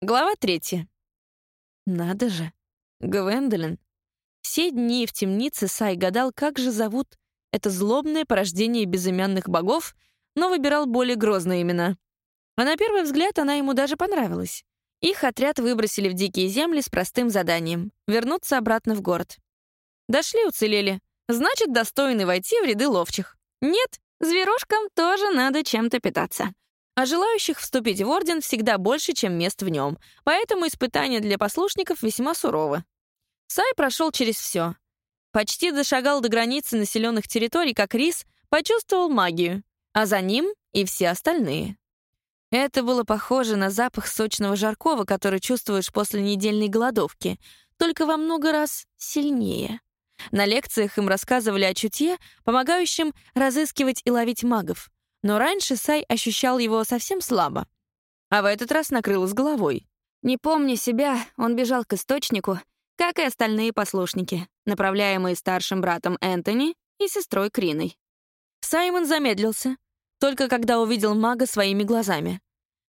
Глава третья. Надо же. Гвендолин. Все дни в темнице Сай гадал, как же зовут это злобное порождение безымянных богов, но выбирал более грозные имена. А на первый взгляд она ему даже понравилась. Их отряд выбросили в дикие земли с простым заданием — вернуться обратно в город. Дошли, уцелели. Значит, достойны войти в ряды ловчих. Нет, зверушкам тоже надо чем-то питаться. А желающих вступить в Орден всегда больше, чем мест в нем, поэтому испытания для послушников весьма суровы. Сай прошел через все. Почти дошагал до границы населенных территорий, как Рис почувствовал магию, а за ним и все остальные. Это было похоже на запах сочного жаркого, который чувствуешь после недельной голодовки, только во много раз сильнее. На лекциях им рассказывали о чутье, помогающем разыскивать и ловить магов но раньше Сай ощущал его совсем слабо. А в этот раз накрыл с головой. Не помня себя, он бежал к источнику, как и остальные послушники, направляемые старшим братом Энтони и сестрой Криной. Саймон замедлился, только когда увидел мага своими глазами.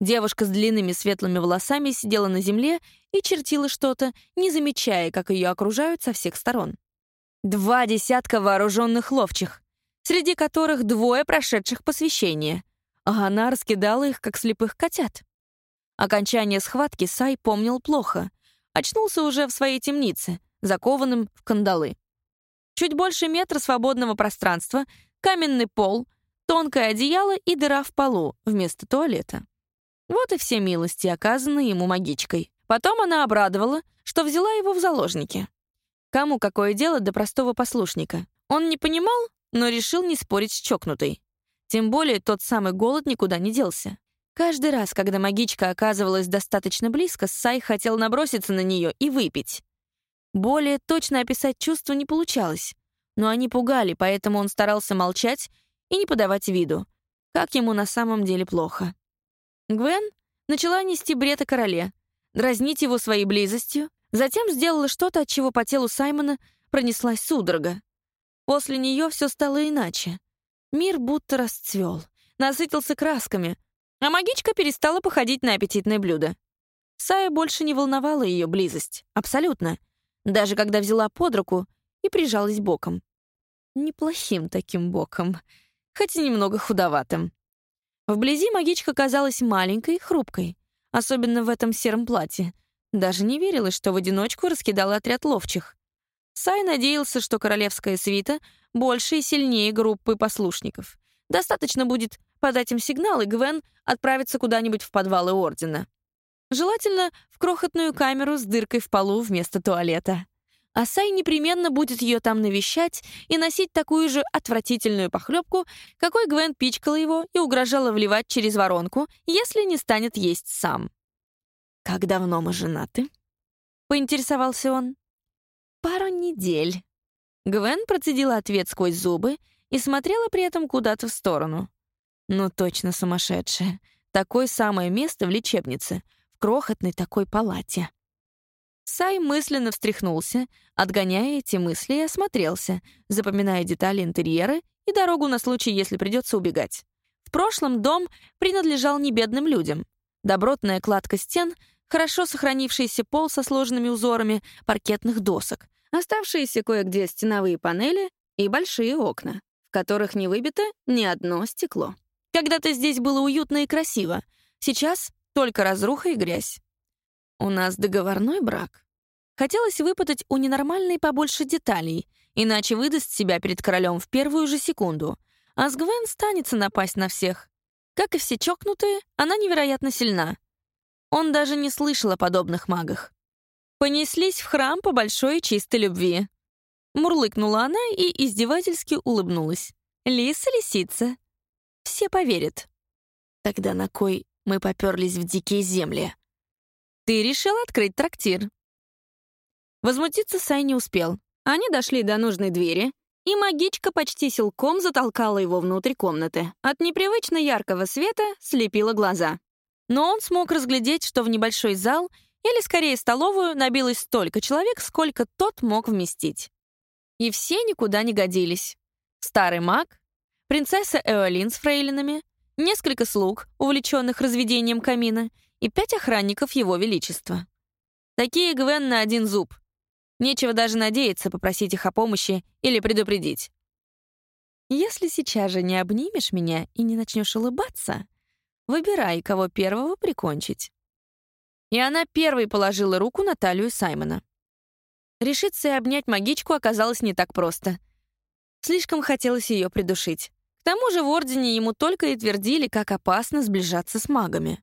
Девушка с длинными светлыми волосами сидела на земле и чертила что-то, не замечая, как ее окружают со всех сторон. Два десятка вооруженных ловчих среди которых двое прошедших посвящение, а она раскидала их, как слепых котят. Окончание схватки Сай помнил плохо. Очнулся уже в своей темнице, закованным в кандалы. Чуть больше метра свободного пространства, каменный пол, тонкое одеяло и дыра в полу вместо туалета. Вот и все милости, оказанные ему магичкой. Потом она обрадовала, что взяла его в заложники. Кому какое дело до простого послушника? Он не понимал, но решил не спорить с чокнутой. Тем более тот самый голод никуда не делся. Каждый раз, когда магичка оказывалась достаточно близко, Сай хотел наброситься на нее и выпить. Более точно описать чувства не получалось, но они пугали, поэтому он старался молчать и не подавать виду, как ему на самом деле плохо. Гвен начала нести бред о короле, дразнить его своей близостью, затем сделала что-то, от чего по телу Саймона пронеслась судорога. После нее все стало иначе. Мир будто расцвел, насытился красками, а магичка перестала походить на аппетитное блюдо. Сая больше не волновала ее близость, абсолютно, даже когда взяла под руку и прижалась боком. Неплохим таким боком, хоть и немного худоватым. Вблизи магичка казалась маленькой и хрупкой, особенно в этом сером платье. Даже не верилось, что в одиночку раскидала отряд ловчих. Сай надеялся, что королевская свита больше и сильнее группы послушников. Достаточно будет подать им сигнал, и Гвен отправится куда-нибудь в подвалы Ордена. Желательно в крохотную камеру с дыркой в полу вместо туалета. А Сай непременно будет ее там навещать и носить такую же отвратительную похлебку, какой Гвен пичкала его и угрожала вливать через воронку, если не станет есть сам. «Как давно мы женаты?» — поинтересовался он. «Пару недель». Гвен процедила ответ сквозь зубы и смотрела при этом куда-то в сторону. Ну, точно сумасшедшая. Такое самое место в лечебнице, в крохотной такой палате. Сай мысленно встряхнулся, отгоняя эти мысли, и осмотрелся, запоминая детали интерьера и дорогу на случай, если придется убегать. В прошлом дом принадлежал не бедным людям. Добротная кладка стен, хорошо сохранившийся пол со сложными узорами паркетных досок, Оставшиеся кое-где стеновые панели и большие окна, в которых не выбито ни одно стекло. Когда-то здесь было уютно и красиво, сейчас только разруха и грязь. У нас договорной брак. Хотелось выпытать у ненормальной побольше деталей, иначе выдаст себя перед королем в первую же секунду, а с Гвен станется напасть на всех. Как и все чокнутые, она невероятно сильна. Он даже не слышал о подобных магах понеслись в храм по большой чистой любви. Мурлыкнула она и издевательски улыбнулась. Лиса-лисица. Все поверят. Тогда на кой мы поперлись в дикие земли? Ты решил открыть трактир. Возмутиться Сай не успел. Они дошли до нужной двери, и магичка почти силком затолкала его внутрь комнаты. От непривычно яркого света слепила глаза. Но он смог разглядеть, что в небольшой зал — или, скорее, столовую набилось столько человек, сколько тот мог вместить. И все никуда не годились. Старый маг, принцесса Эолин с фрейлинами, несколько слуг, увлеченных разведением камина, и пять охранников Его Величества. Такие Гвен на один зуб. Нечего даже надеяться попросить их о помощи или предупредить. Если сейчас же не обнимешь меня и не начнешь улыбаться, выбирай, кого первого прикончить. И она первой положила руку на талию Саймона. Решиться и обнять магичку оказалось не так просто. Слишком хотелось ее придушить. К тому же в Ордене ему только и твердили, как опасно сближаться с магами.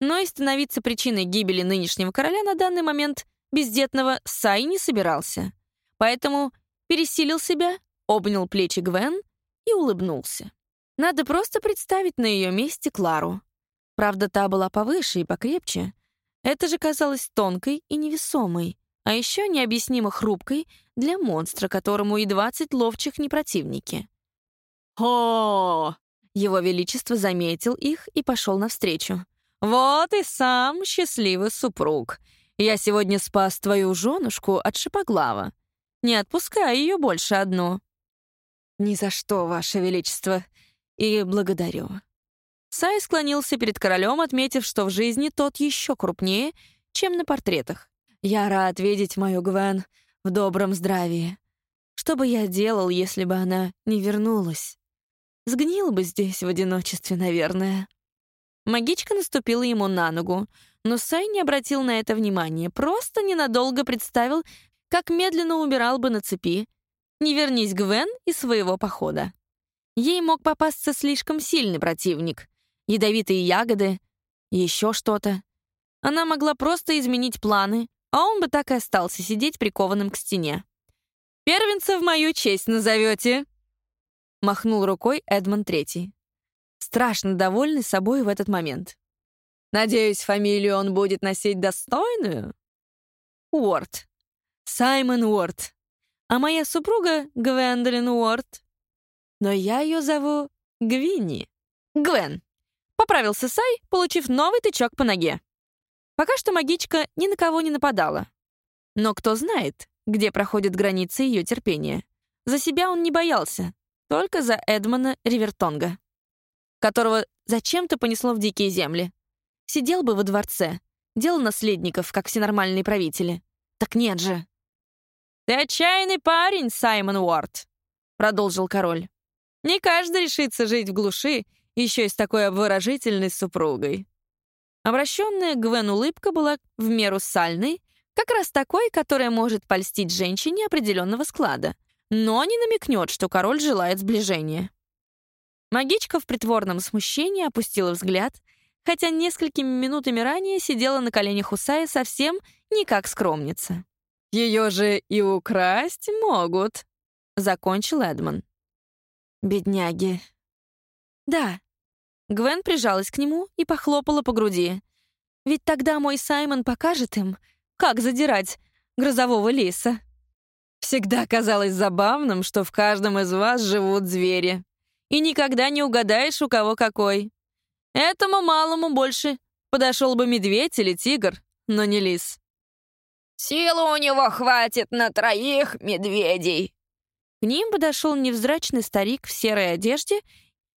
Но и становиться причиной гибели нынешнего короля на данный момент бездетного Сай не собирался. Поэтому пересилил себя, обнял плечи Гвен и улыбнулся. Надо просто представить на ее месте Клару. Правда, та была повыше и покрепче. Это же казалось тонкой и невесомой, а еще необъяснимо хрупкой для монстра, которому и двадцать ловчих не противники. «О!» Его Величество заметил их и пошел навстречу. «Вот и сам счастливый супруг. Я сегодня спас твою женушку от шипоглава. Не отпускай ее больше одну». «Ни за что, Ваше Величество, и благодарю». Сай склонился перед королем, отметив, что в жизни тот еще крупнее, чем на портретах. «Я рад видеть мою Гвен в добром здравии. Что бы я делал, если бы она не вернулась? Сгнил бы здесь в одиночестве, наверное». Магичка наступила ему на ногу, но Сай не обратил на это внимания, просто ненадолго представил, как медленно убирал бы на цепи. Не вернись Гвен из своего похода. Ей мог попасться слишком сильный противник. Ядовитые ягоды, еще что-то. Она могла просто изменить планы, а он бы так и остался сидеть прикованным к стене. «Первенца в мою честь назовете!» Махнул рукой Эдмон Третий. Страшно довольный собой в этот момент. Надеюсь, фамилию он будет носить достойную? Уорд. Саймон Уорд. А моя супруга — Гвендолин Уорд. Но я ее зову Гвинни. Гвен. Поправился Сай, получив новый тычок по ноге. Пока что магичка ни на кого не нападала. Но кто знает, где проходит граница ее терпения. За себя он не боялся, только за Эдмона Ривертонга, которого зачем-то понесло в дикие земли. Сидел бы во дворце, делал наследников, как все нормальные правители. Так нет же. «Ты отчаянный парень, Саймон Уорд», — продолжил король. «Не каждый решится жить в глуши, еще и с такой обворожительной супругой». Обращенная Гвен улыбка была в меру сальной, как раз такой, которая может польстить женщине определенного склада, но не намекнет, что король желает сближения. Магичка в притворном смущении опустила взгляд — хотя несколькими минутами ранее сидела на коленях у Сая совсем не как скромница. «Ее же и украсть могут», — закончил Эдмон. «Бедняги». «Да». Гвен прижалась к нему и похлопала по груди. «Ведь тогда мой Саймон покажет им, как задирать грозового лиса». Всегда казалось забавным, что в каждом из вас живут звери. И никогда не угадаешь, у кого какой. Этому малому больше подошел бы медведь или тигр, но не лис. «Силы у него хватит на троих медведей!» К ним подошел невзрачный старик в серой одежде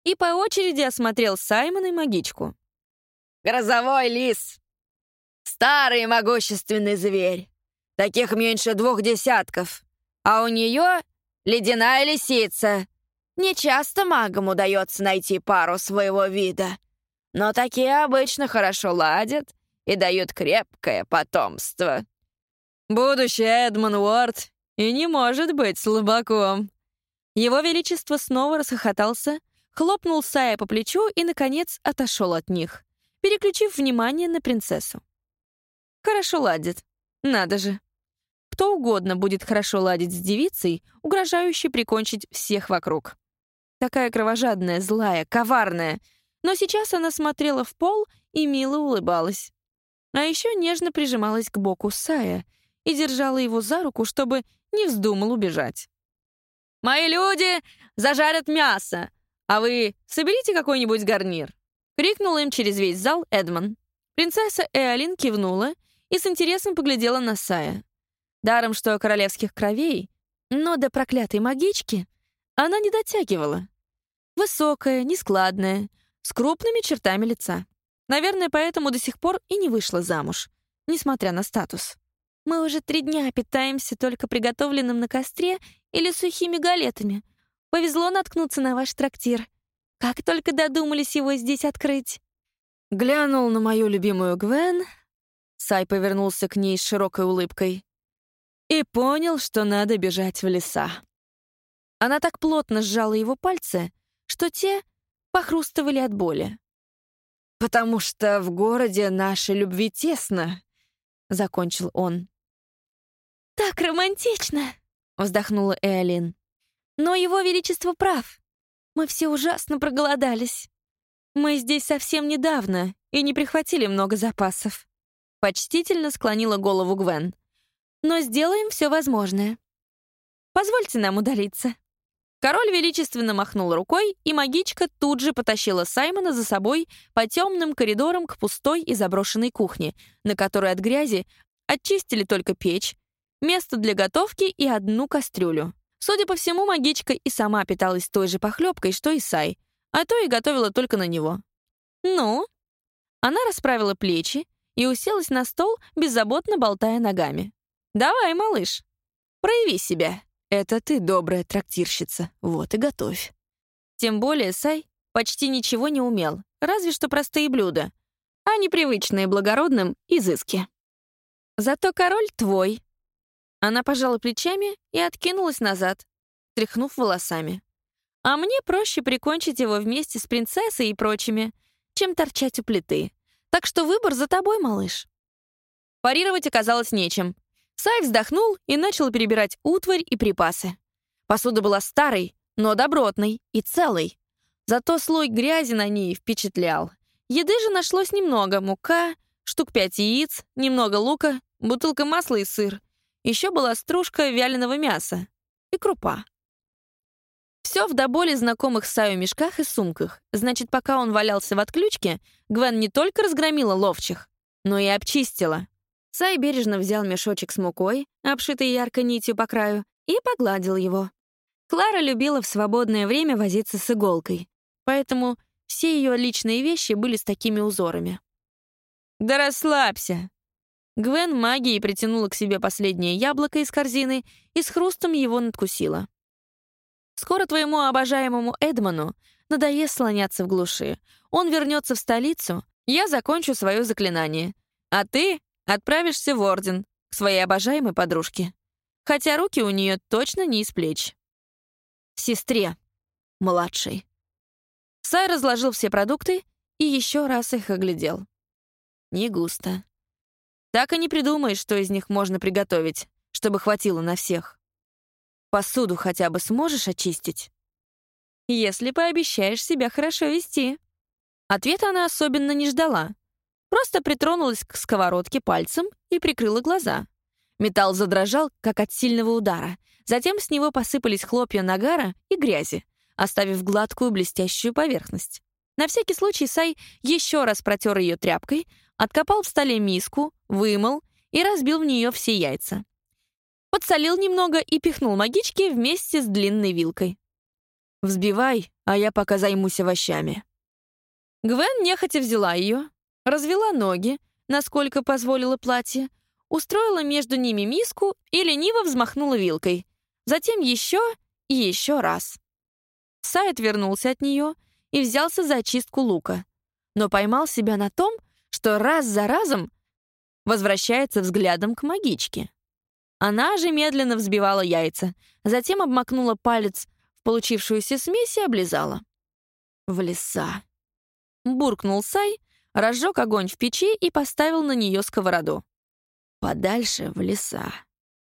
и по очереди осмотрел Саймона и магичку. «Грозовой лис! Старый могущественный зверь! Таких меньше двух десятков, а у нее ледяная лисица. Не часто магам удается найти пару своего вида. Но такие обычно хорошо ладят и дают крепкое потомство. Будущий Эдмон Уорд и не может быть слабаком. Его Величество снова расхохотался, хлопнул Сая по плечу и, наконец, отошел от них, переключив внимание на принцессу. Хорошо ладит. Надо же. Кто угодно будет хорошо ладить с девицей, угрожающей прикончить всех вокруг. Такая кровожадная, злая, коварная — но сейчас она смотрела в пол и мило улыбалась. А еще нежно прижималась к боку Сая и держала его за руку, чтобы не вздумал убежать. «Мои люди зажарят мясо, а вы соберите какой-нибудь гарнир!» — крикнул им через весь зал Эдмон. Принцесса Эолин кивнула и с интересом поглядела на Сая. Даром, что королевских кровей, но до проклятой магички она не дотягивала. Высокая, нескладная, с крупными чертами лица. Наверное, поэтому до сих пор и не вышла замуж, несмотря на статус. Мы уже три дня питаемся только приготовленным на костре или сухими галетами. Повезло наткнуться на ваш трактир. Как только додумались его здесь открыть. Глянул на мою любимую Гвен. Сай повернулся к ней с широкой улыбкой. И понял, что надо бежать в леса. Она так плотно сжала его пальцы, что те похрустывали от боли. «Потому что в городе нашей любви тесно», — закончил он. «Так романтично!» — вздохнула Эолин. «Но его величество прав. Мы все ужасно проголодались. Мы здесь совсем недавно и не прихватили много запасов». Почтительно склонила голову Гвен. «Но сделаем все возможное. Позвольте нам удалиться». Король величественно махнул рукой, и магичка тут же потащила Саймона за собой по темным коридорам к пустой и заброшенной кухне, на которой от грязи очистили только печь, место для готовки и одну кастрюлю. Судя по всему, магичка и сама питалась той же похлебкой, что и Сай, а то и готовила только на него. «Ну?» Она расправила плечи и уселась на стол, беззаботно болтая ногами. «Давай, малыш, прояви себя». Это ты добрая трактирщица, вот и готовь. Тем более Сай почти ничего не умел, разве что простые блюда, а непривычные благородным изыски. Зато король твой. Она пожала плечами и откинулась назад, тряхнув волосами. А мне проще прикончить его вместе с принцессой и прочими, чем торчать у плиты. Так что выбор за тобой, малыш. Парировать оказалось нечем. Сай вздохнул и начал перебирать утварь и припасы. Посуда была старой, но добротной и целой. Зато слой грязи на ней впечатлял. Еды же нашлось немного. Мука, штук пять яиц, немного лука, бутылка масла и сыр. Еще была стружка вяленого мяса и крупа. Все в до боли знакомых Саю мешках и сумках. Значит, пока он валялся в отключке, Гвен не только разгромила ловчих, но и обчистила. Сай бережно взял мешочек с мукой, обшитый яркой нитью по краю, и погладил его. Клара любила в свободное время возиться с иголкой, поэтому все ее личные вещи были с такими узорами. «Да расслабься!» Гвен магией притянула к себе последнее яблоко из корзины и с хрустом его надкусила. «Скоро твоему обожаемому Эдману надоест слоняться в глуши. Он вернется в столицу, я закончу свое заклинание. А ты Отправишься в Орден, к своей обожаемой подружке. Хотя руки у нее точно не из плеч. Сестре. Младшей. Сай разложил все продукты и еще раз их оглядел. Не густо. Так и не придумаешь, что из них можно приготовить, чтобы хватило на всех. Посуду хотя бы сможешь очистить? Если пообещаешь себя хорошо вести. Ответа она особенно не ждала. Просто притронулась к сковородке пальцем и прикрыла глаза. Металл задрожал, как от сильного удара. Затем с него посыпались хлопья нагара и грязи, оставив гладкую блестящую поверхность. На всякий случай Сай еще раз протер ее тряпкой, откопал в столе миску, вымыл и разбил в нее все яйца. Подсолил немного и пихнул магички вместе с длинной вилкой. «Взбивай, а я пока займусь овощами». Гвен нехотя взяла ее, развела ноги, насколько позволило платье, устроила между ними миску и лениво взмахнула вилкой. Затем еще и еще раз. Сайт вернулся от нее и взялся за очистку лука, но поймал себя на том, что раз за разом возвращается взглядом к магичке. Она же медленно взбивала яйца, затем обмакнула палец в получившуюся смесь и облизала. «В леса!» — буркнул Сай, разжег огонь в печи и поставил на нее сковороду. Подальше в леса.